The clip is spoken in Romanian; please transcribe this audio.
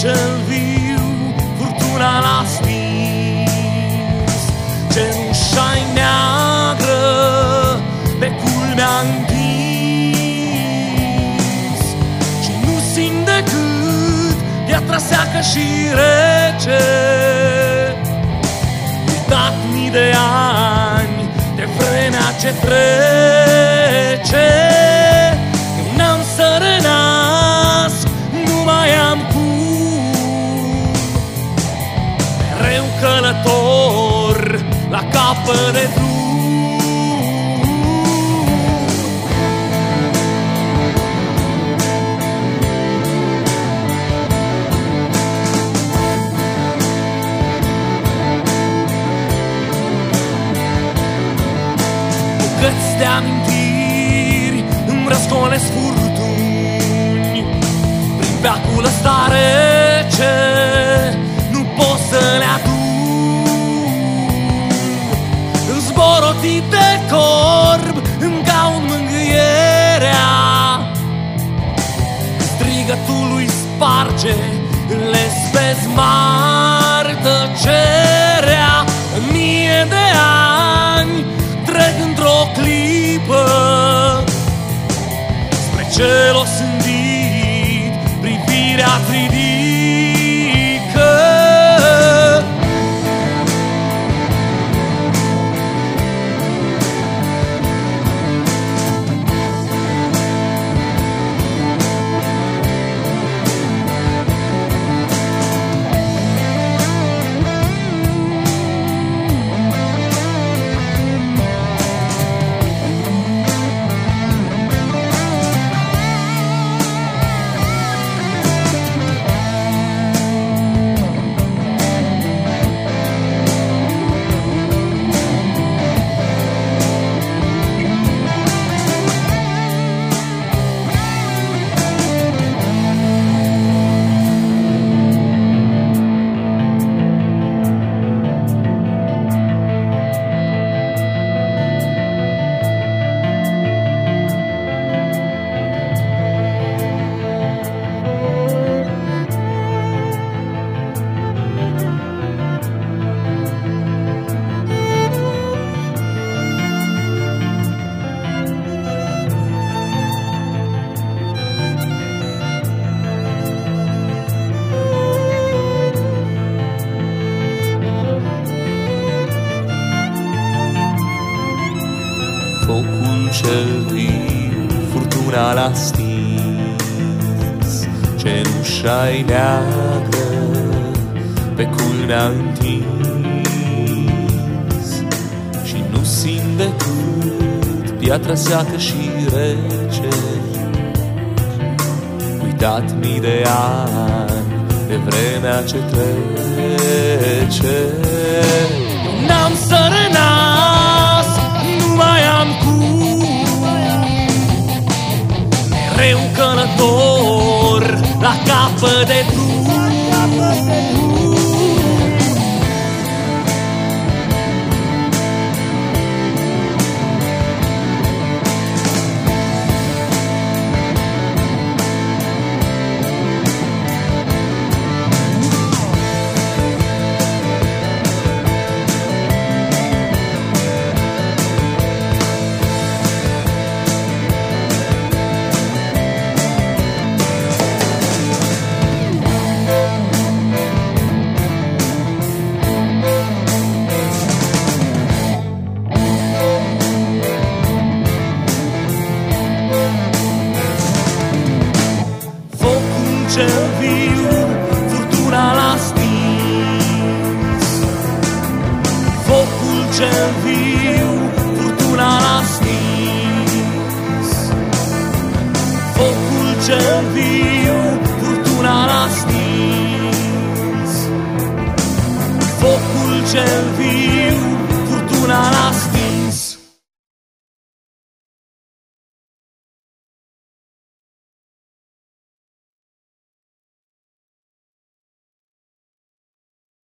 cel viu Furtuna l-a stins. Cenușa-i neagră Pe culmea întins Și nu simt decât Piatra seacă și rece. Uitat mii de ani De vremea ce trece. Mereu călător la capăt de drum. Bucăți de amintiri îmi răscolesc furtuni Prin veacul ăsta rece zborotit de corb îmi caut mângâierea. Strigătul lui sparge le spezmar tăcerea În mie de ani trec într-o clipă Spre cel Focul cel viu, furtuna l-a stins. Cenușa-i neagră, pe culmea întins. Și nu simt decât piatra seacă și rece. Uitat mii de ani de vremea ce trece. N-am să renasc, Mereu călător la capăt de drum cel viu, furtuna l-a stins. Focul cel viu, furtuna l-a stins. Focul cel viu, furtuna l-a stins